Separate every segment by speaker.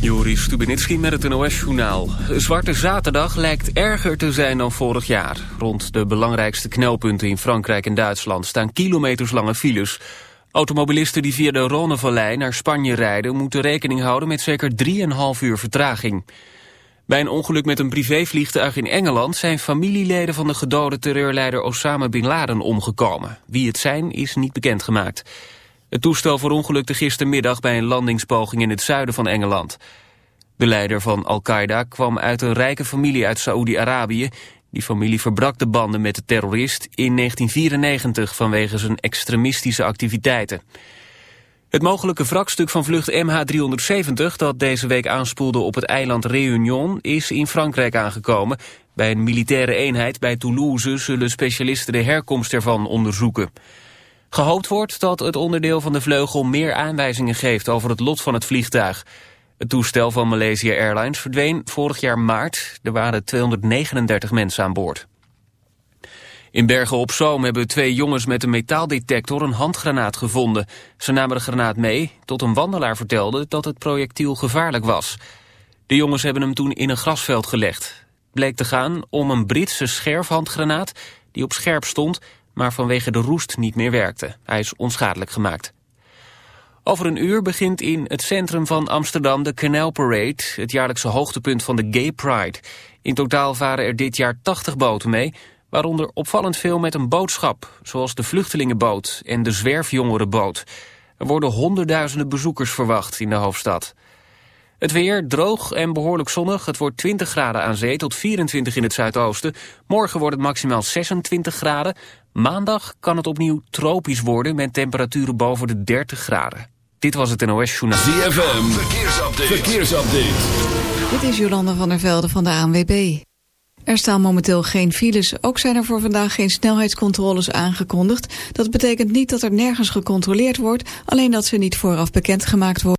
Speaker 1: Joris Stubenitski met het NOS-journaal. Zwarte Zaterdag lijkt erger te zijn dan vorig jaar. Rond de belangrijkste knelpunten in Frankrijk en Duitsland staan kilometerslange files. Automobilisten die via de Rhônevallei naar Spanje rijden... moeten rekening houden met zeker 3,5 uur vertraging. Bij een ongeluk met een privévliegtuig in Engeland... zijn familieleden van de gedode terreurleider Osama Bin Laden omgekomen. Wie het zijn is niet bekendgemaakt. Het toestel verongelukte gistermiddag bij een landingspoging in het zuiden van Engeland. De leider van Al-Qaeda kwam uit een rijke familie uit Saoedi-Arabië. Die familie verbrak de banden met de terrorist in 1994 vanwege zijn extremistische activiteiten. Het mogelijke wrakstuk van vlucht MH370 dat deze week aanspoelde op het eiland Réunion is in Frankrijk aangekomen. Bij een militaire eenheid bij Toulouse zullen specialisten de herkomst ervan onderzoeken. Gehoopt wordt dat het onderdeel van de vleugel meer aanwijzingen geeft over het lot van het vliegtuig. Het toestel van Malaysia Airlines verdween vorig jaar maart. Er waren 239 mensen aan boord. In Bergen op Zoom hebben twee jongens met een metaaldetector een handgranaat gevonden. Ze namen de granaat mee tot een wandelaar vertelde dat het projectiel gevaarlijk was. De jongens hebben hem toen in een grasveld gelegd. Bleek te gaan om een Britse scherfhandgranaat die op scherp stond maar vanwege de roest niet meer werkte. Hij is onschadelijk gemaakt. Over een uur begint in het centrum van Amsterdam de Canal Parade... het jaarlijkse hoogtepunt van de Gay Pride. In totaal varen er dit jaar 80 boten mee... waaronder opvallend veel met een boodschap... zoals de Vluchtelingenboot en de Zwerfjongerenboot. Er worden honderdduizenden bezoekers verwacht in de hoofdstad. Het weer droog en behoorlijk zonnig. Het wordt 20 graden aan zee tot 24 in het zuidoosten. Morgen wordt het maximaal 26 graden. Maandag kan het opnieuw tropisch worden met temperaturen boven de 30 graden. Dit was het NOS Journaal.
Speaker 2: ZFM, verkeersupdate. verkeersupdate.
Speaker 3: Dit is Jolanda van der Velde van de ANWB. Er staan momenteel geen files. Ook zijn er voor vandaag geen snelheidscontroles aangekondigd. Dat betekent niet dat er nergens gecontroleerd wordt, alleen dat ze niet vooraf bekendgemaakt worden.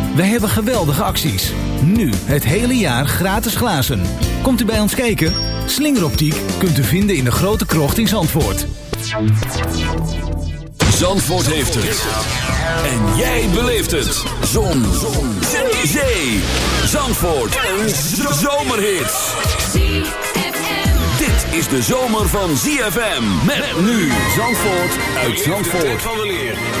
Speaker 4: Wij hebben geweldige acties. Nu het hele jaar gratis glazen. Komt u bij ons kijken? Slingeroptiek kunt u vinden in de grote krocht in Zandvoort.
Speaker 2: Zandvoort heeft het. En jij beleeft het. Zon. Zon. Zee. Zee. Zandvoort. Een zomerhit. Dit is de zomer van ZFM. Met nu Zandvoort uit Zandvoort.
Speaker 5: van weleer.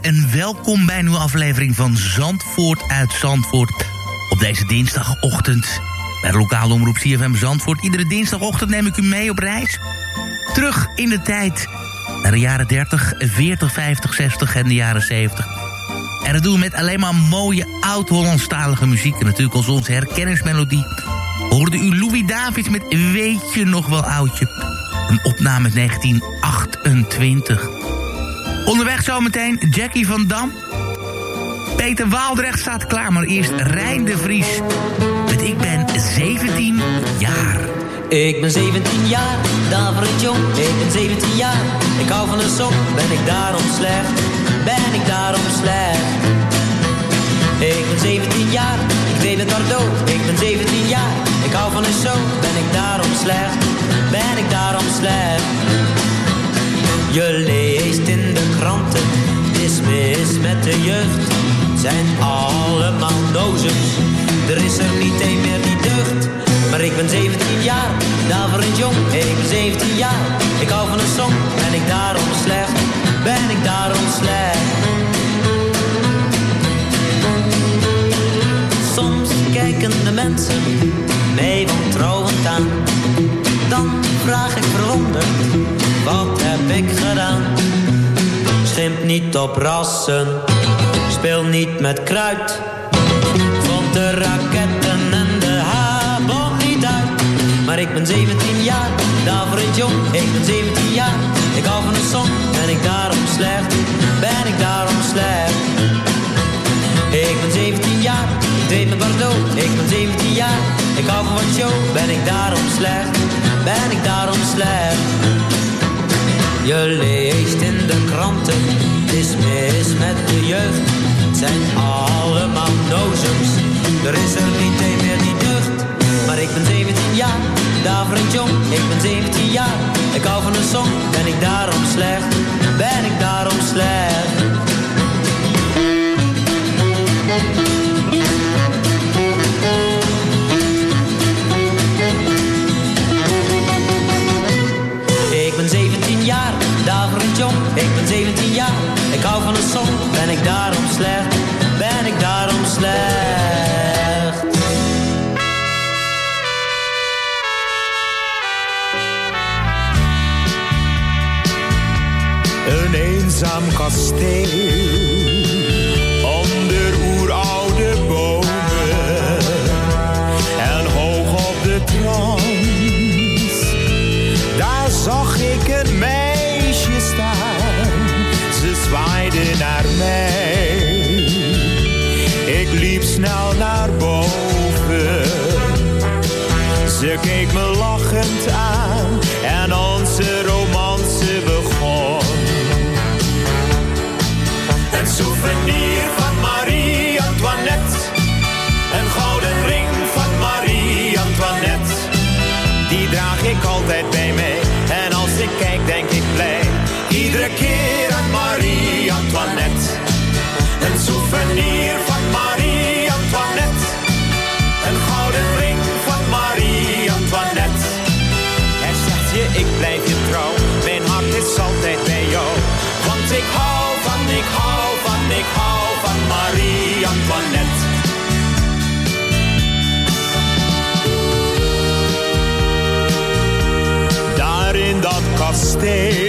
Speaker 6: En welkom bij een nieuwe aflevering van Zandvoort uit Zandvoort. Op deze dinsdagochtend bij de lokale omroep CFM Zandvoort. Iedere dinsdagochtend neem ik u mee op reis. Terug in de tijd naar de jaren 30, 40, 50, 60 en de jaren 70. En dat doen we met alleen maar mooie oud-Hollandstalige muziek. En natuurlijk als onze herkenningsmelodie hoorde u Louis Davids met Weet je nog wel oudje. Een opname uit 1928. Onderweg zometeen Jackie van Dam. Peter Waaldrecht staat klaar, maar eerst Rijn de Vries. Met Ik ben 17 jaar.
Speaker 7: Ik ben 17 jaar, daarvoor het jong. Ik ben 17 jaar, ik hou van een song. Ben ik daarom slecht? Ben ik daarom slecht? Ik ben 17 jaar, ik deel het maar dood. Ik ben 17 jaar, ik hou van een show. Ben ik daarom slecht? Ben ik daarom slecht? Je leest in de kranten, is mis met de jeugd. Zijn allemaal dozens, er is er niet één meer die deugt. Maar ik ben 17 jaar, daarvoor een jong. Ik ben 17 jaar, ik hou van een song. Ben ik daarom slecht? Ben ik daarom slecht? Soms kijken de mensen mij wantrouwend aan. Dan vraag ik verwonderd, wat heb ik gedaan? Schimp niet op rassen, speel niet met kruid. Vond de raketten en de habon niet uit. Maar ik ben 17 jaar, daarvoor het jong. Ik ben 17 jaar, ik hou van een song. Ben ik daarom slecht? Ben ik daarom slecht? Ik ben 17 jaar, ik deed met Bordeaux. Ik ben 17 jaar, ik hou van wat show. Ben ik daarom slecht? Ben ik daarom slecht? Je leest in de kranten, het is mis met de jeugd. Het zijn allemaal dozens. er is er niet een meer die deugd. Maar ik ben 17 jaar, daverend jong, ik ben 17 jaar. Ik hou van een song, ben ik daarom slecht, ben ik daarom slecht. 17 jaar. Ik hou van een song, ben ik daarom slecht? Ben ik daarom slecht?
Speaker 8: Een eenzaam kasteel Ze keek me lachend aan en onze romance begon. Een souvenir.
Speaker 9: verte.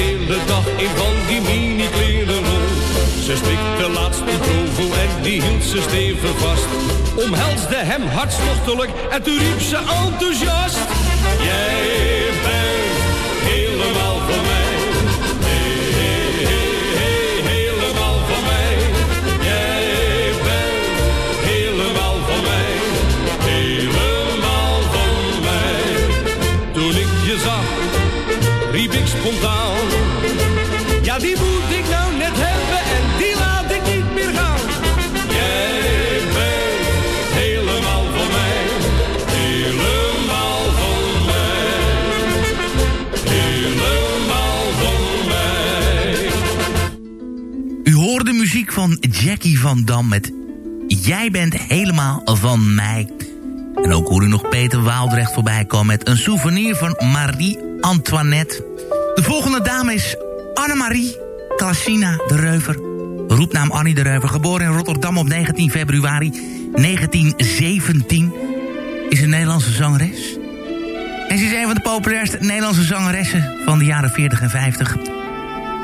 Speaker 9: Hele dag in van die mini-kleren. Ze strikt de laatste provo en die hield ze stevig vast. Omhelsde hem hartstochtelijk en toen riep ze enthousiast. Jij bent helemaal voor mij.
Speaker 6: Jackie van Dam met Jij bent helemaal van mij. En ook hoorde u nog Peter Waaldrecht voorbij komen met een souvenir van Marie-Antoinette. De volgende dame is Annemarie Klassina de Reuver. Roepnaam Annie de Reuver, geboren in Rotterdam op 19 februari 1917. Is een Nederlandse zangeres. En ze is een van de populairste Nederlandse zangeressen van de jaren 40 en 50.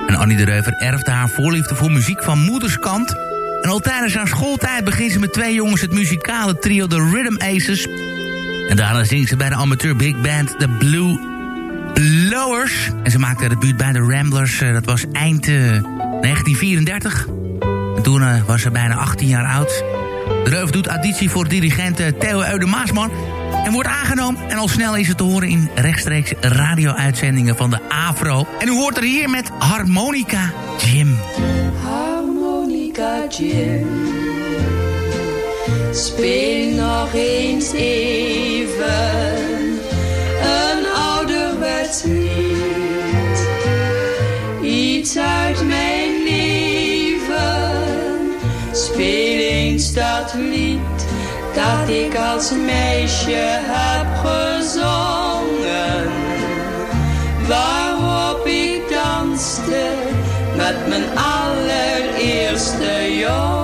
Speaker 6: En Annie de Reuver erfde haar voorliefde voor muziek van moederskant. En al tijdens haar schooltijd begint ze met twee jongens het muzikale trio The Rhythm Aces. En daarna zingt ze bij de amateur big band The Blue Blowers. En ze maakte de buurt bij de Ramblers, eh, dat was eind eh, 1934. En toen eh, was ze bijna 18 jaar oud. De Reuver doet auditie voor dirigent eh, Theo Eude Maasman... en wordt aangenomen. En al snel is het te horen in rechtstreeks radio-uitzendingen van de AVRO. En u hoort er hier met Harmonica Jim.
Speaker 10: Harmonica Jim. Speel nog eens even een ouderwets lied. Iets uit mijn leven. Speel eens dat lied dat ik als meisje heb gezongen. Waarop ik danste met mijn allereerste jongen.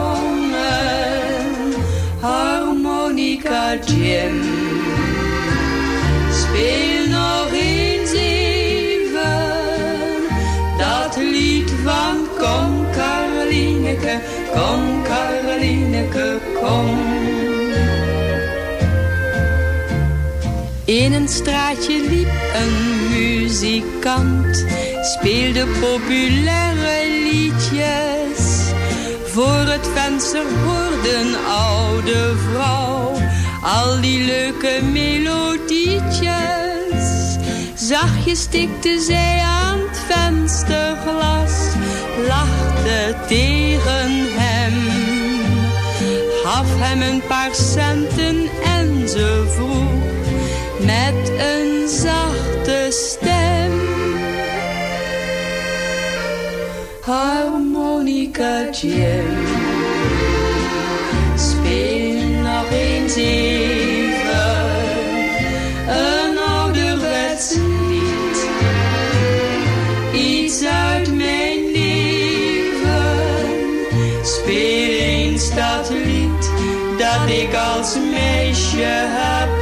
Speaker 10: Harmonica Jim. Speel nog eens even dat lied van Kom Carolineke, kom Carolineke, kom. In een straatje liep een muzikant, speelde populaire liedjes. Voor het venster hoorde een oude vrouw al die leuke melodietjes. Zachtjes tikte zij aan het vensterglas, lachte tegen hem. Gaf hem een paar centen en ze vroeg met een zachte stem. Harmonica Jim, speel nog eens even een ouderwets lied. Iets uit mijn leven, speel eens dat lied dat ik als meisje heb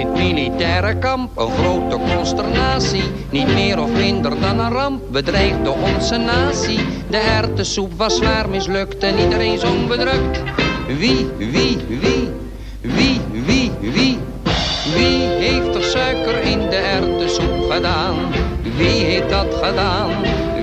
Speaker 11: in het militaire kamp een grote consternatie. Niet meer of minder dan een ramp bedreigde onze natie. De erwtensoep was zwaar mislukt en iedereen zong bedrukt. Wie, wie, wie, wie, wie, wie, wie heeft er suiker in de erwtensoep gedaan? Wie heeft dat gedaan?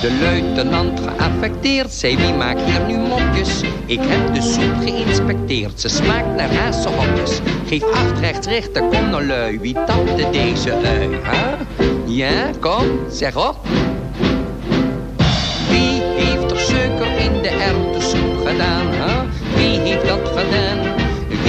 Speaker 11: De luitenant geaffecteerd zei wie maakt hier nu mopjes Ik heb de soep geïnspecteerd, ze smaakt naar hazenhokjes Geef acht rechts rechter, kom nou lui, wie tandde deze ui, hè? Ja, kom, zeg op Wie heeft er suiker in de erwtensoep gedaan, hè? Wie heeft dat gedaan?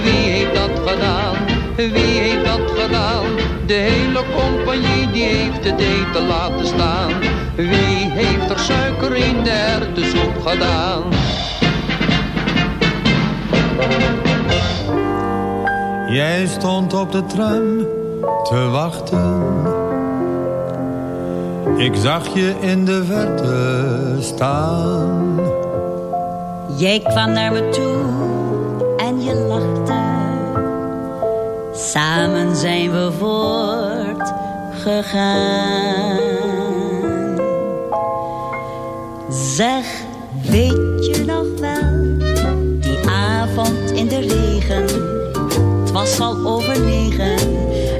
Speaker 11: Wie heeft dat gedaan? Wie heeft dat gedaan? De hele compagnie die heeft het eten laten staan. Wie heeft er suiker in de erwtensoep gedaan?
Speaker 12: Jij stond op de tram te wachten. Ik zag je in de verte staan.
Speaker 13: Jij kwam naar me toe Samen zijn we voortgegaan. Zeg, weet je nog wel, die avond in de regen. Het was al over negen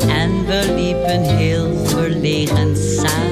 Speaker 13: en we liepen heel verlegen samen.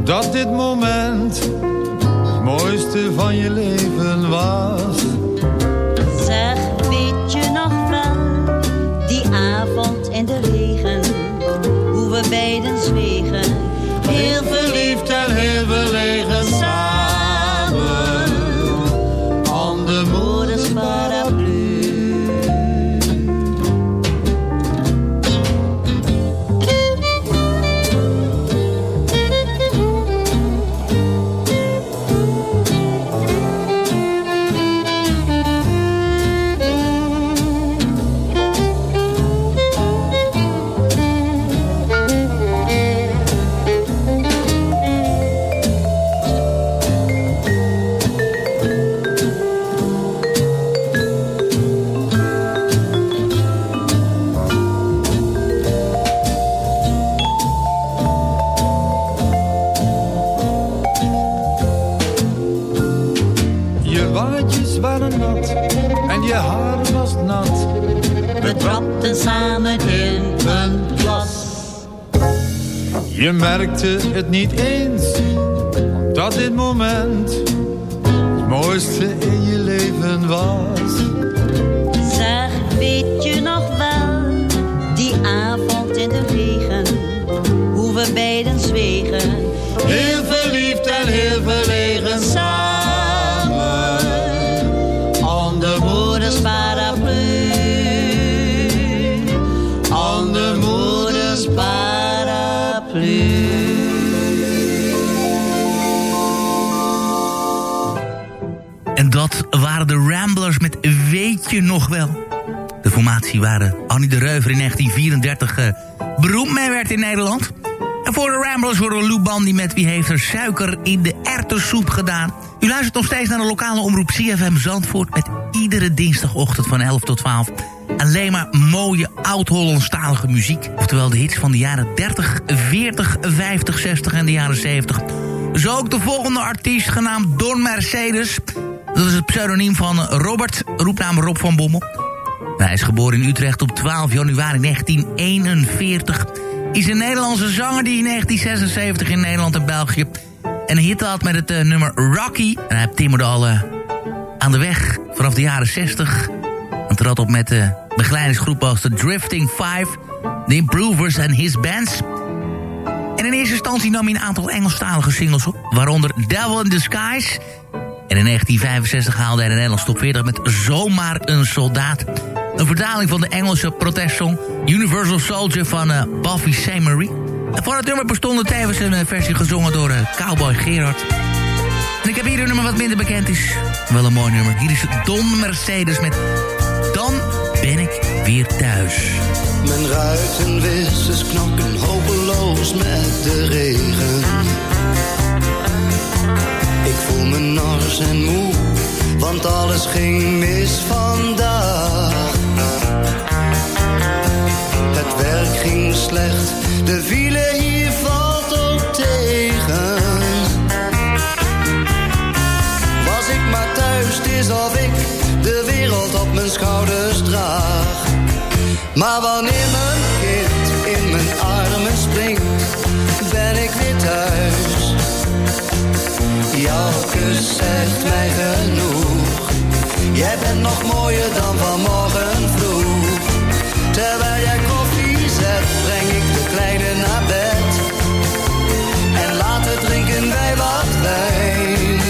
Speaker 12: omdat dit moment het mooiste van je leven
Speaker 13: Je
Speaker 12: merkte het niet eens, dat dit moment het mooiste in je leven was.
Speaker 13: Zeg, weet je nog wel, die avond in de regen, hoe we beiden zwegen. Heel verliefd en heel verlegen samen,
Speaker 6: waren de Ramblers met Weet je nog wel. De formatie waar eh, Annie de Reuver in 1934 eh, beroemd mee werd in Nederland. En voor de Ramblers horen Lou Bandy met Wie heeft er suiker in de erwtensoep gedaan. U luistert nog steeds naar de lokale omroep CFM Zandvoort... met iedere dinsdagochtend van 11 tot 12 alleen maar mooie oud-Hollandstalige muziek. Oftewel de hits van de jaren 30, 40, 50, 60 en de jaren 70. Zo ook de volgende artiest genaamd Don Mercedes. Dat is het pseudoniem van Robert, roepnaam Rob van Bommel. Hij is geboren in Utrecht op 12 januari 1941. Is een Nederlandse zanger die in 1976 in Nederland en België... een hit had met het uh, nummer Rocky. En hij timmerde al uh, aan de weg vanaf de jaren 60... En trad op met de begeleidingsgroep als de Drifting Five, The Improvers en His Bands. En in eerste instantie nam hij een aantal Engelstalige singles op, waaronder Devil in Disguise. En in 1965 haalde hij de Nederlands top 40 met Zomaar een Soldaat. Een vertaling van de Engelse protestsong Universal Soldier van uh, Buffy Sainte-Marie. En voor het nummer bestond tevens een uh, versie gezongen door uh, Cowboy Gerard. En ik heb hier een nummer wat minder bekend is. Wel een mooi nummer. Hier is Don Mercedes met Dan ben ik weer thuis.
Speaker 14: Mijn ruitenwissers knokken hopeloos met de regen. Me nors en moe, want alles ging mis vandaag. Het werk ging slecht, de file zegt mij genoeg. Jij bent nog mooier dan vanmorgen vroeg. Terwijl jij koffie zet, breng ik de kleine naar bed. En later drinken wij wat wijn.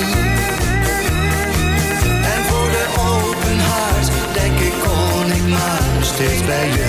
Speaker 14: En voor de open haard denk ik kon ik maar steeds bij jullie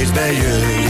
Speaker 14: Is
Speaker 5: bij jullie.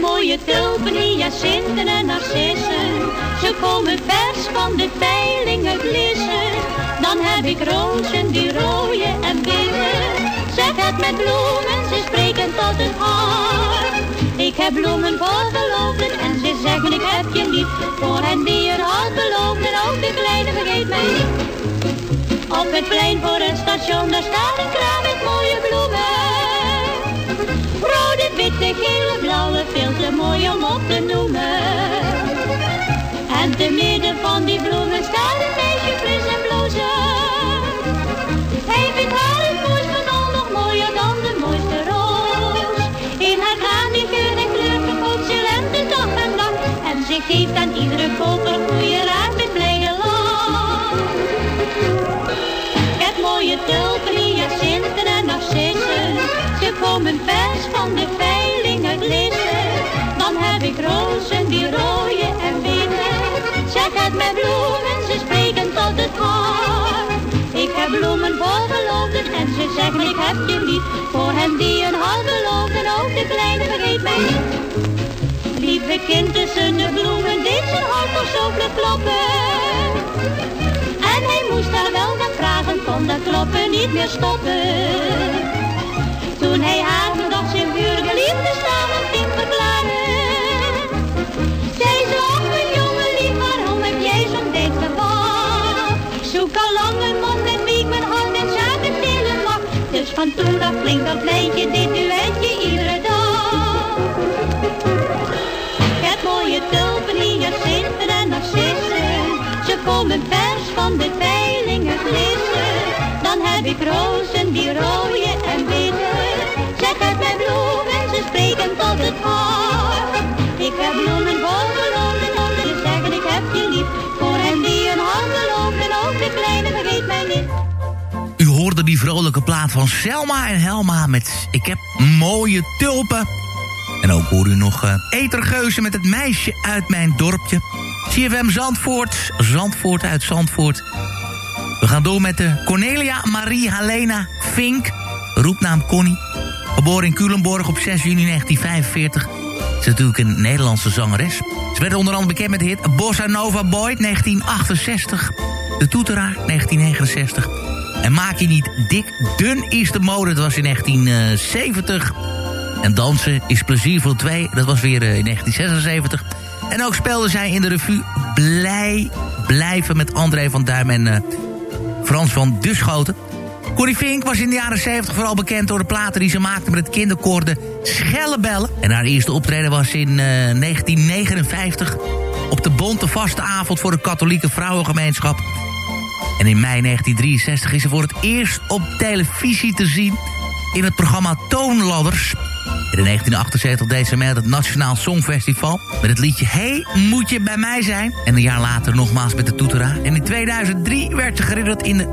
Speaker 15: Mooie tulpen, hyacinten en narcissen. Ze komen vers van de veilingen blissen. Dan heb ik rozen die rooien en witte. Zeg het met bloemen, ze spreken tot het hart. Ik heb bloemen voor geloofden en ze zeggen ik heb je lief. Voor hen die er had beloofd en ook de kleine vergeet mij niet. Op het plein voor het station, daar staat een kraam met mooie bloemen. Rode, witte, gele, blauwe, veel te mooi om op te noemen. En te midden van die bloemen staat een meisje fris en blozen. Hij vindt haar het mooiste van al nog mooier dan de mooiste roos. In haar kraan die geur en kleur verkoopt ze lente dag en nacht. En ze geeft aan iedere koper goede raad met blijde lach. Ik mooie tulpen, hyacinten en narcissen. Ze komen vers Heb bloemen voor geloofden en ze zeggen ik heb je lief. Voor hen die een hart beloofden, ook de kleine vergeet mij niet. Lieve kind tussen de bloemen, deed zijn hart toch zo vlug kloppen. En hij moest daar wel naar vragen, kon dat kloppen niet meer stoppen. Toen hij haar verdacht zijn vurige liefde samen ging verklaren. Zij ach mijn jongen lief, waarom heb jij zo'n tijd gewacht? Zoek Van toen af klinkt dat lijntje, dit duetje iedere dag. Heb mooie tulpen, hyacinten en narcissen. Ze komen vers van de veilingen glissen. Dan heb ik rozen die rooien en witte. Zeg het met bloemen, ze spreken tot het hart. Ik heb bloemen voor
Speaker 6: vrolijke plaat van Selma en Helma met Ik heb mooie tulpen. En ook hoor u nog eh Etergeuzen met het meisje uit mijn dorpje. CFM Zandvoort, Zandvoort uit Zandvoort. We gaan door met de Cornelia Marie Helena Fink, roepnaam Connie. Geboren in Culemborg op 6 juni 1945. Ze is natuurlijk een Nederlandse zangeres. Ze werd onder andere bekend met de hit Bossa Nova Boy 1968. De Toeteraar 1969. En maak je niet dik, dun is de mode. Dat was in 1970. En dansen is plezier voor twee. Dat was weer eh, in 1976. En ook speelde zij in de revue Blij Blijven met André van Duim en eh, Frans van Duschoten. Corrie Fink was in de jaren 70 vooral bekend door de platen die ze maakte met het kinderkoor de Schellebellen. En haar eerste optreden was in eh, 1959 op de Bonte Vaste Avond voor de katholieke vrouwengemeenschap. En in mei 1963 is ze voor het eerst op televisie te zien in het programma Toonladders.
Speaker 16: In 1978 deed ze mee aan het Nationaal Songfestival... met het liedje Hey, moet je bij mij zijn? En een jaar later nogmaals met de toetera. En in 2003 werd ze geridderd in de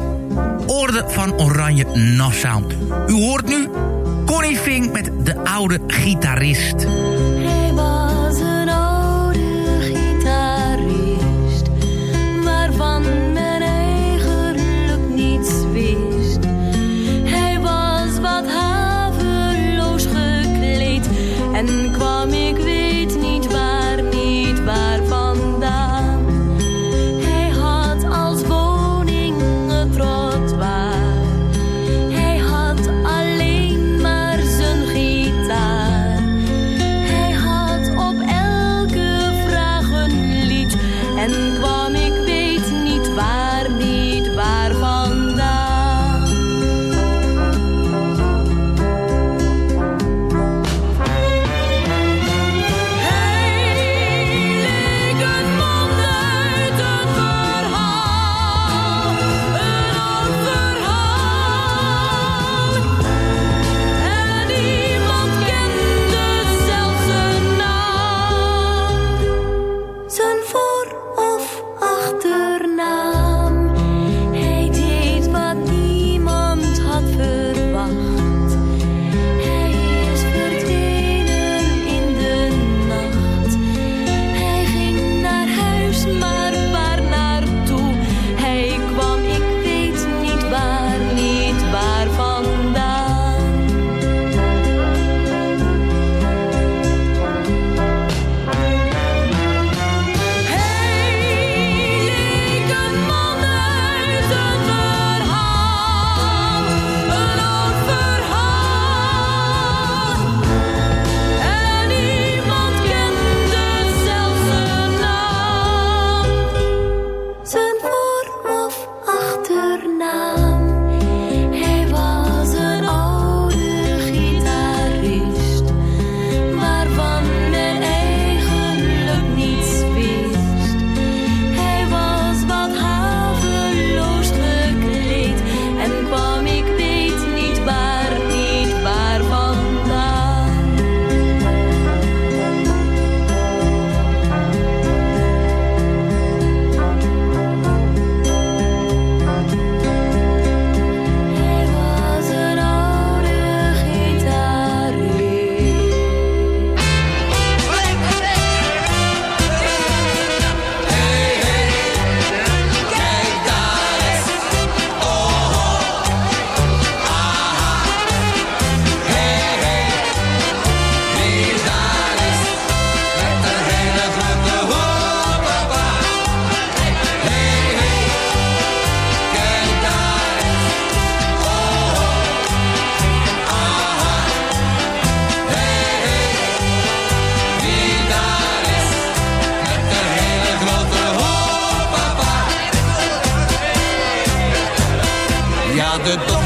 Speaker 16: Orde van Oranje Nassau. U hoort nu Connie Vink met De Oude Gitarist.
Speaker 17: de
Speaker 16: todo.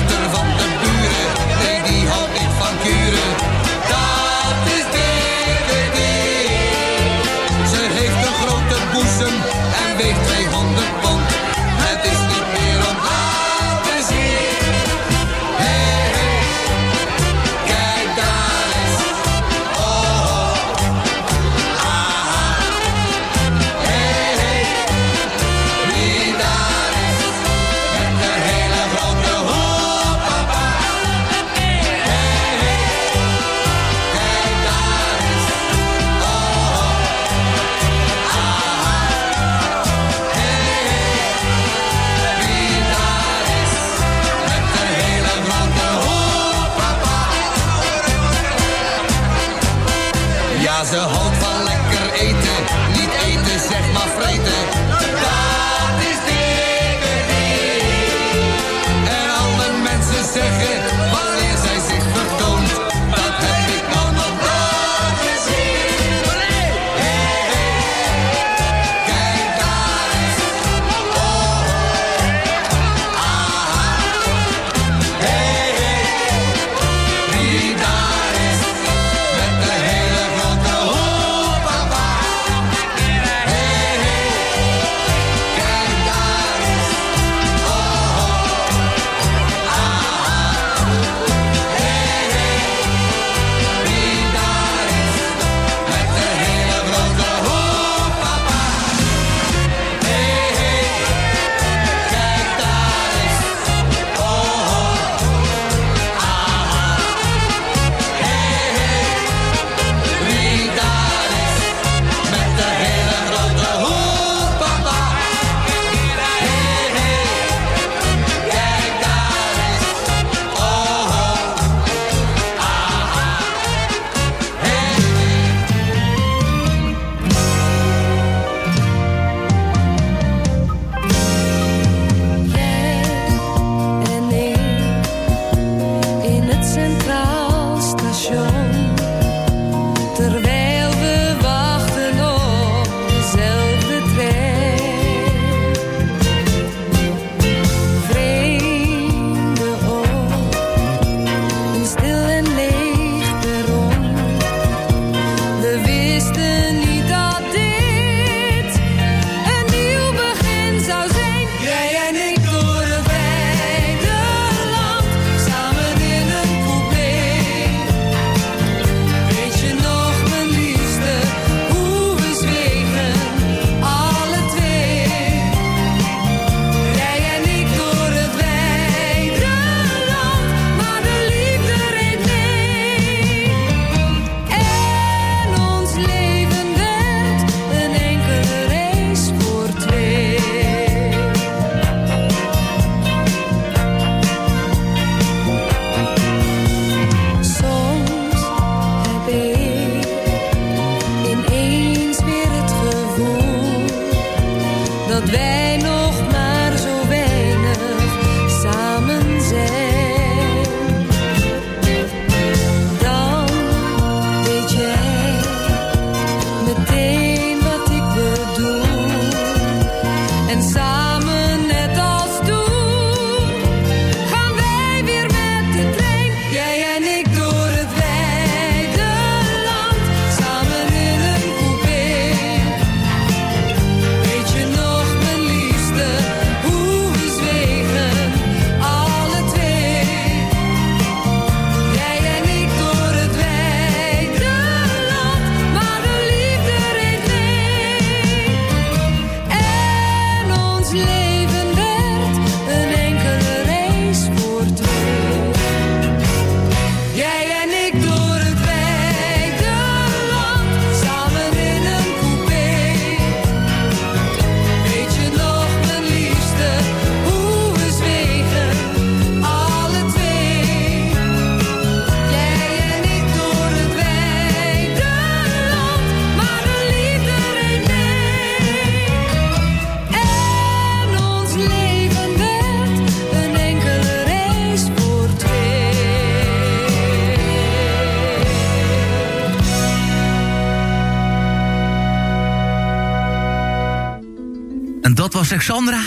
Speaker 16: Sandra.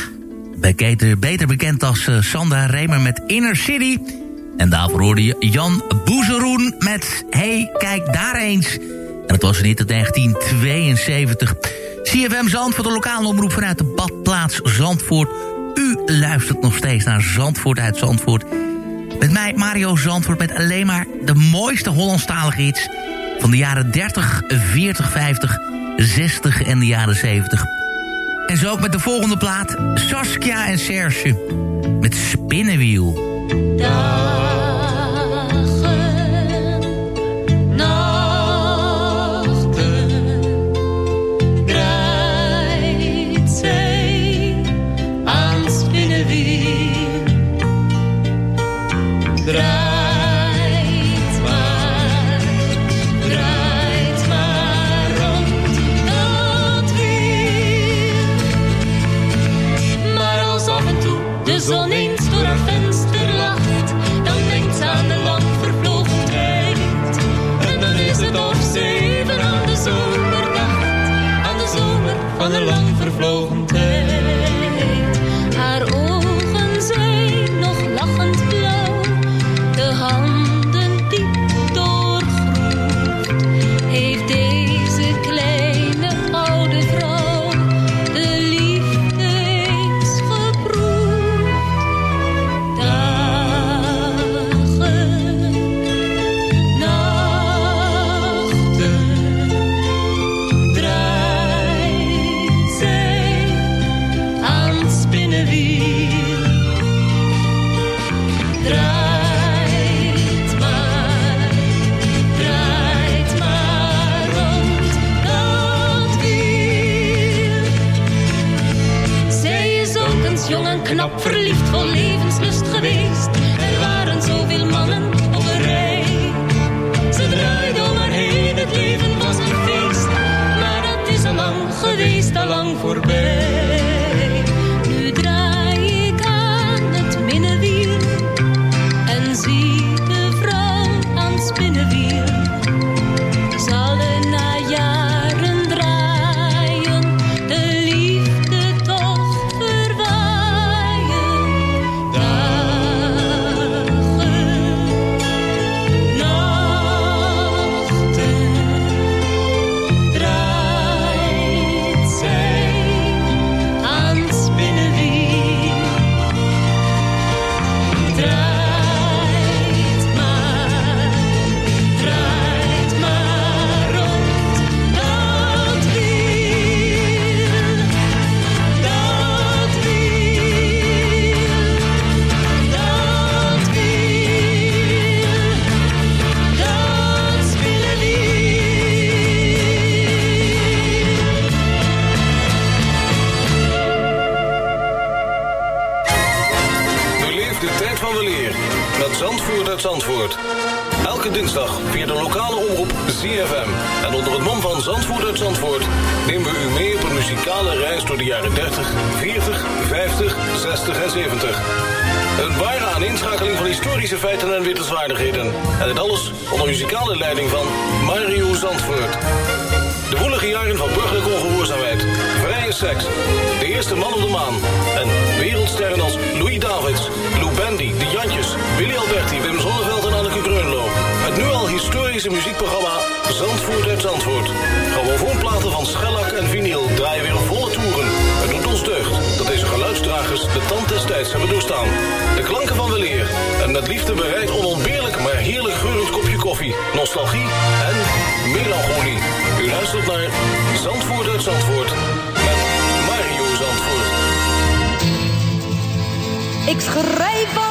Speaker 16: Beketer, beter bekend als eh, Sandra Remer met Inner City. En daarvoor hoorde je Jan Boezeroen met Hey, kijk daar eens. En dat was in 1972. CFM Zandvoort, de lokale omroep vanuit de badplaats Zandvoort. U luistert nog steeds naar Zandvoort uit Zandvoort. Met mij Mario Zandvoort met alleen maar de mooiste Hollandstalige hits... van de jaren 30, 40, 50, 60 en de jaren 70. En zo ook met de volgende plaat. Saskia en Serge. Met Spinnenwiel.
Speaker 18: Ik
Speaker 19: schrijf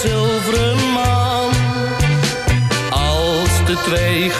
Speaker 20: zilveren maan. Als de twee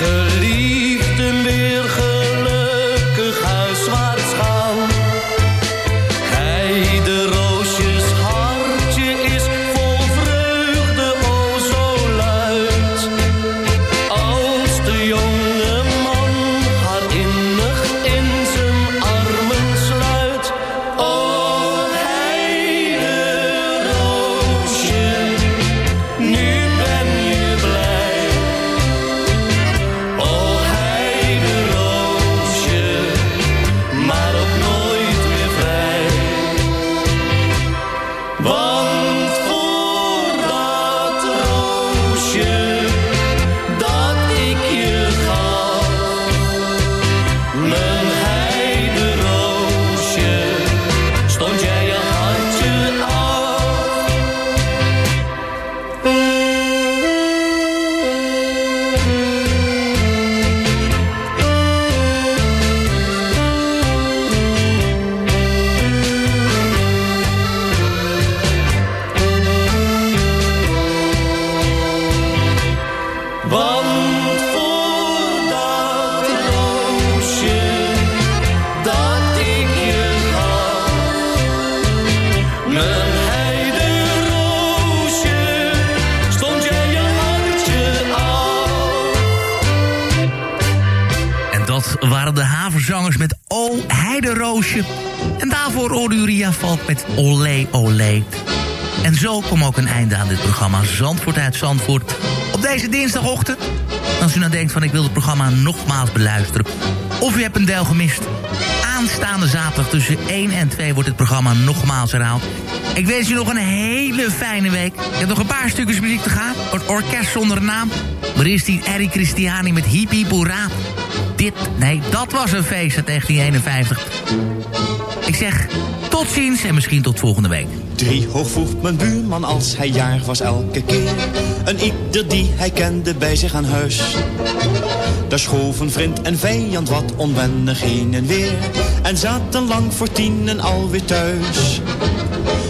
Speaker 6: Zandvoort uit Zandvoort. Op deze dinsdagochtend. Als u nou denkt van ik wil het programma nogmaals beluisteren. Of u hebt een deel gemist. Aanstaande zaterdag tussen 1 en 2 wordt het programma nogmaals herhaald. Ik wens u nog een hele fijne week. Ik heb nog een paar stukjes muziek te gaan. Het orkest zonder naam. Maar eerst die Eric Christiani met Hiep Hoera. Dit, nee, dat was een feest uit 1951. Ik zeg tot ziens en misschien tot volgende week.
Speaker 8: Driehoog vroeg mijn buurman als hij jarig was elke keer. Een ieder die hij kende bij zich aan huis. Daar schoven vriend en vijand wat onwennig heen en weer. En zaten lang voor tienen alweer thuis.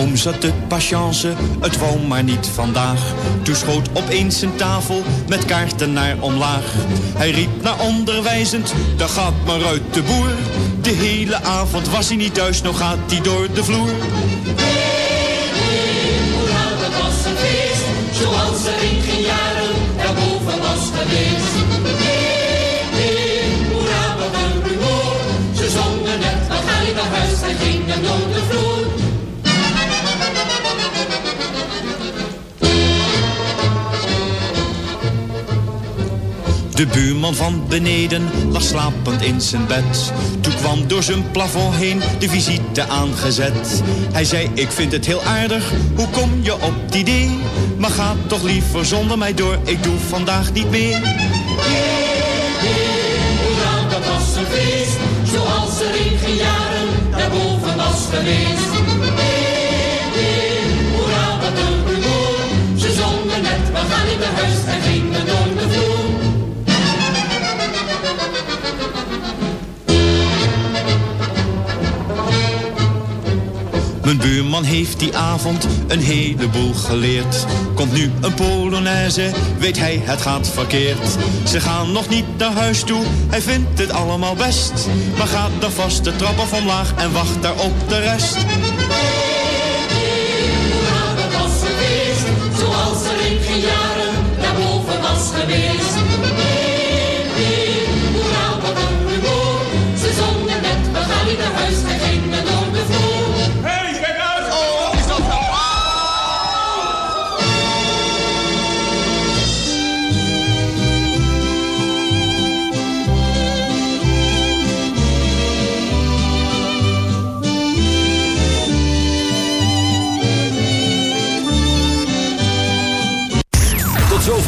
Speaker 8: Oom zat de patience, het wou maar niet vandaag. Toen schoot opeens een tafel met kaarten naar omlaag. Hij riep naar onderwijzend, daar gaat maar uit de boer. De hele avond was hij niet thuis, nou gaat hij door de vloer.
Speaker 16: Zoals er in geen jaren daarboven was geweest. Hoera, wat een rumoer. Ze zongen net, we gaan niet naar huis en gingen door de vloer.
Speaker 8: De buurman van beneden lag slapend in zijn bed. Toen kwam door zijn plafond heen de visite aangezet. Hij zei, ik vind het heel aardig, hoe kom je op het idee? Maar ga toch liever zonder mij door, ik doe vandaag niet meer.
Speaker 20: Hoera, dat was een feest, zoals er in geen jaren daarboven was geweest.
Speaker 8: Buurman heeft die avond een heleboel geleerd. Komt nu een Polonaise, weet hij het gaat verkeerd. Ze gaan nog niet naar huis toe, hij vindt het allemaal best. Maar gaat dan vast de trap af omlaag en wacht daar op de rest.
Speaker 20: Zoals er in geen jaren daarboven was geweest.